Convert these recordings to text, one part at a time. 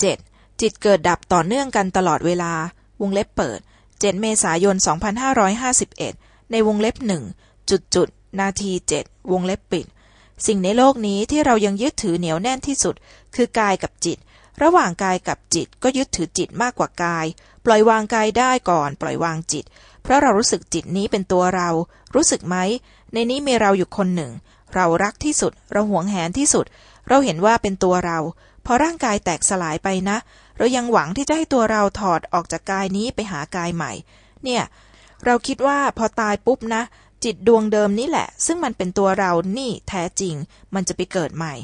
7. จิตเกิดดับต่อเนื่องกันตลอดเวลา วงเล็บเปิด 7 เมษายน 2551 ในวงเล็บหนึ่งจุดจุดนาทีเจ็ดวงเล็บปิด สิ่งในโลกนี้ที่เรายังยึดถือเหนียวแน่นที่สุด คือกายกับจิต ระหว่างกายกับจิตก็ยึดถือจิตมากกว่ากาย ปล่อยวางกายได้ก่อน ปล่อยวางจิต เพราะเรารู้สึกจิตนี้เป็นตัวเรา รู้สึกไหม ในนี้มีเราอยู่คนหนึ่ง เรารักที่สุด เราหวงแหนที่สุด เราเห็นว่าเป็นตัวเรา พอร่างกายแตกสลายไปนะ เรายังหวังที่จะให้ตัวเราถอดออกจากกายนี้ไปหากายใหม่ เนี่ย เราคิดว่าพอตายปุ๊บนะ จิตดวงเดิมนี่แหละ ซึ่งมันเป็นตัวเรานี่แท้จริง มันจะไปเกิดใหม่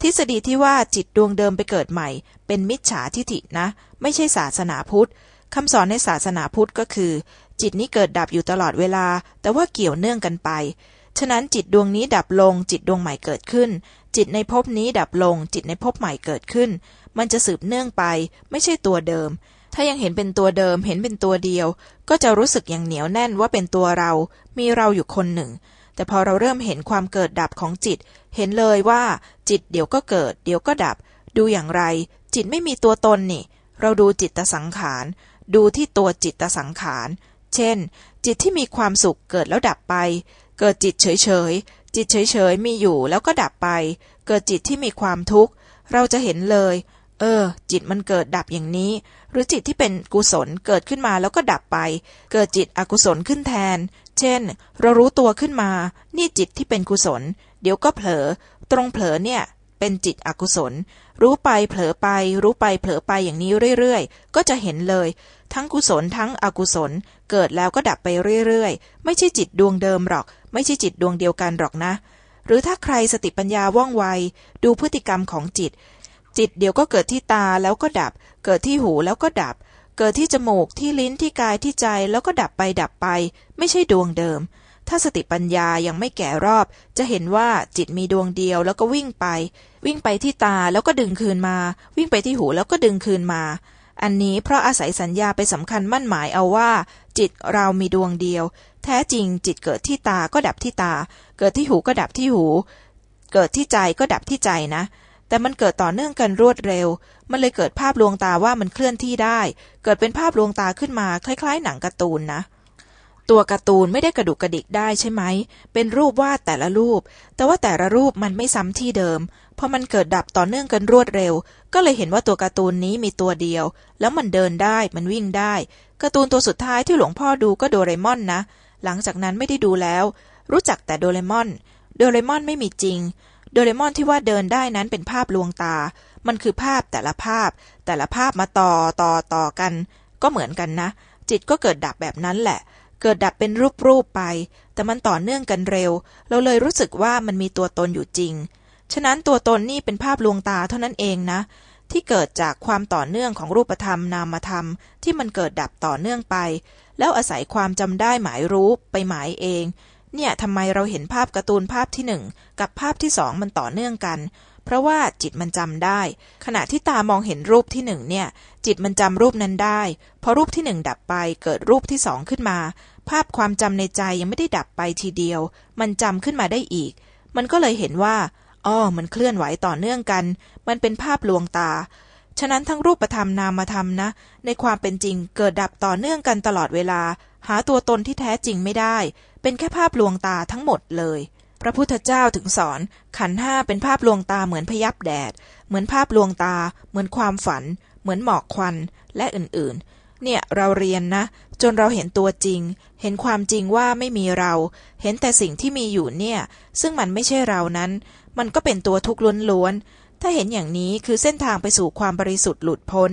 ทฤษฎีที่ว่าจิตดวงเดิมไปเกิดใหม่ เป็นมิจฉาทิฐินะ ไม่ใช่ศาสนาพุทธคำสอนในศาสนาพุทธก็คือ จิตนี้เกิดดับอยู่ตลอดเวลา แต่ว่าเกี่ยวเนื่องกันไป ฉะนั้นจิตดวงนี้ดับลง จิตดวงใหม่เกิดขึ้น จิตในภพนี้ดับลง จิตในภพใหม่เกิดขึ้น มันจะสืบเนื่องไป ไม่ใช่ตัวเดิม ถ้ายังเห็นเป็นตัวเดิม เห็นเป็นตัวเดียว ก็จะรู้สึกอย่างเหนียวแน่นว่าเป็นตัวเรา มีเราอยู่คนหนึ่ง แต่พอเราเริ่มเห็นความเกิดดับของจิต เห็นเลยว่า จิตเดี๋ยวก็เกิด เดี๋ยวก็ดับ ดูอย่างไร จิตไม่มีตัวตนนี่ เราดูจิตตสังขาร ดูที่ตัวจิตตสังขาร เช่น จิตที่มีความสุขเกิดแล้วดับไป เกิดจิตเฉยเฉยจิตเฉยเฉยมีอยู่แล้วก็ดับไป เกิดจิตที่มีความทุกข์ เราจะเห็นเลย เออ จิตมันเกิดดับอย่างนี้ หรือจิตที่เป็นกุศลเกิดขึ้นมาแล้วก็ดับไป เกิดจิตอกุศลขึ้นแทน เช่น เรารู้ตัวขึ้นมา นี่จิตที่เป็นกุศล เดี๋ยวก็เผลอ ตรงเผลอเนี่ยเป็นจิตอกุศล รู้ไปเผลอไป รู้ไปเผลอไปอย่างนี้เรื่อยๆ ก็จะเห็นเลย ทั้งกุศลทั้งอกุศล เกิดแล้วก็ดับไปเรื่อยๆ ไม่ใช่จิตดวงเดิมหรอก ไม่ใช่จิตดวงเดียวกันหรอกนะ หรือถ้าใครสติปัญญาว่องไว ดูพฤติกรรมของจิต จิตเดี๋ยวก็เกิดที่ตาแล้วก็ดับ เกิดที่หูแล้วก็ดับ เกิดที่จมูกที่ลิ้นที่กายที่ใจแล้วก็ดับไปดับไป ไม่ใช่ดวงเดิม ถ้าสติปัญญายังไม่แก่รอบ จะเห็นว่าจิตมีดวงเดียวแล้วก็วิ่งไป วิ่งไปที่ตาแล้วก็ดึงคืนมา วิ่งไปที่หูแล้วก็ดึงคืนมาอันนี้เพราะอาศัยสัญญาไปสำคัญมั่นหมายเอาว่า จิตเรามีดวงเดียว แท้จริงจิตเกิดที่ตาก็ดับที่ตา เกิดที่หูก็ดับที่หู เกิดที่ใจก็ดับที่ใจนะ แต่มันเกิดต่อเนื่องกันรวดเร็ว มันเลยเกิดภาพลวงตาว่ามันเคลื่อนที่ได้ เกิดเป็นภาพลวงตาขึ้นมา คล้าย ๆ หนังการ์ตูนนะ ตัวการ์ตูนไม่ได้กระดุกกระดิกได้ใช่ไหม เป็นรูปวาดแต่ละรูป แต่ว่าแต่ละรูปมันไม่ซ้ำที่เดิมพอมันเกิดดับต่อเนื่องกันรวดเร็ว ก็เลยเห็นว่าตัวการ์ตูนนี้มีตัวเดียว แล้วมันเดินได้ มันวิ่งได้การ์ตูนตัวสุดท้ายที่หลวงพ่อดูก็โดเรมอนนะ หลังจากนั้นไม่ได้ดูแล้ว รู้จักแต่โดเรมอน โดเรมอนไม่มีจริง โดเรมอนที่ว่าเดินได้นั้นเป็นภาพลวงตา มันคือภาพแต่ละภาพ แต่ละภาพมาต่อต่อต่อกัน ก็เหมือนกันนะ จิตก็เกิดดับแบบนั้นแหละ เกิดดับเป็นรูปรูปไป แต่มันต่อเนื่องกันเร็ว เราเลยรู้สึกว่ามันมีตัวตนอยู่จริง ฉะนั้นตัวตนนี่เป็นภาพลวงตาเท่านั้นเองนะ ที่เกิดจากความต่อเนื่องของรูปธรรมนามธรรม ที่มันเกิดดับต่อเนื่องไป แล้วอาศัยความจำได้หมายรู้ไปหมายเอง เนี่ยทำไมเราเห็นภาพการ์ตูนภาพที่หนึ่งกับภาพที่สองมันต่อเนื่องกัน เพราะว่าจิตมันจำได้ ขณะที่ตามองเห็นรูปที่หนึ่งเนี่ย จิตมันจำรูปนั้นได้ พอรูปที่หนึ่งดับไปเกิดรูปที่สองขึ้นมา ภาพความจำในใจยังไม่ได้ดับไปทีเดียว มันจำขึ้นมาได้อีก มันก็เลยเห็นว่า อ๋อมันเคลื่อนไหวต่อเนื่องกัน มันเป็นภาพลวงตา ฉะนั้นทั้งรูปธรรมนามธรรมนะ ในความเป็นจริงเกิดดับต่อเนื่องกันตลอดเวลา หาตัวตนที่แท้จริงไม่ได้ เป็นแค่ภาพลวงตาทั้งหมดเลย พระพุทธเจ้าถึงสอน ขันห้าเป็นภาพลวงตาเหมือนพยับแดด เหมือนภาพลวงตา เหมือนความฝัน เหมือนหมอกควันและอื่นๆ เนี่ยเราเรียนนะ จนเราเห็นตัวจริง เห็นความจริงว่าไม่มีเรา เห็นแต่สิ่งที่มีอยู่เนี่ย ซึ่งมันไม่ใช่เรานั้น มันก็เป็นตัวทุกข์ล้วนๆ ถ้าเห็นอย่างนี้คือเส้นทางไปสู่ความบริสุทธิ์หลุดพ้น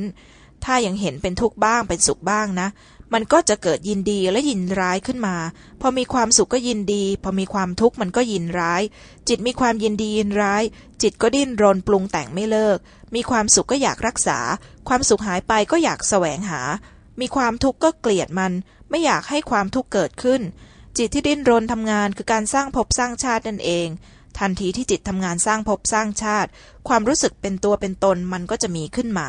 ถ้ายังเห็นเป็นทุกข์บ้างเป็นสุขบ้างนะ มันก็จะเกิดยินดีและยินร้ายขึ้นมา พอมีความสุขก็ยินดี พอมีความทุกข์มันก็ยินร้าย จิตมีความยินดียินร้าย จิตก็ดิ้นรนปรุงแต่งไม่เลิก มีความสุขก็อยากรักษา ความสุขหายไปก็อยากแสวงหา มีความทุกข์ก็เกลียดมัน ไม่อยากให้ความทุกข์เกิดขึ้นจิตที่ดิ้นรนทำงานคือการสร้างภพสร้างชาตินั่นเอง ทันทีที่จิตทำงานสร้างภพสร้างชาติ ความรู้สึกเป็นตัวเป็นตนมันก็จะมีขึ้นมา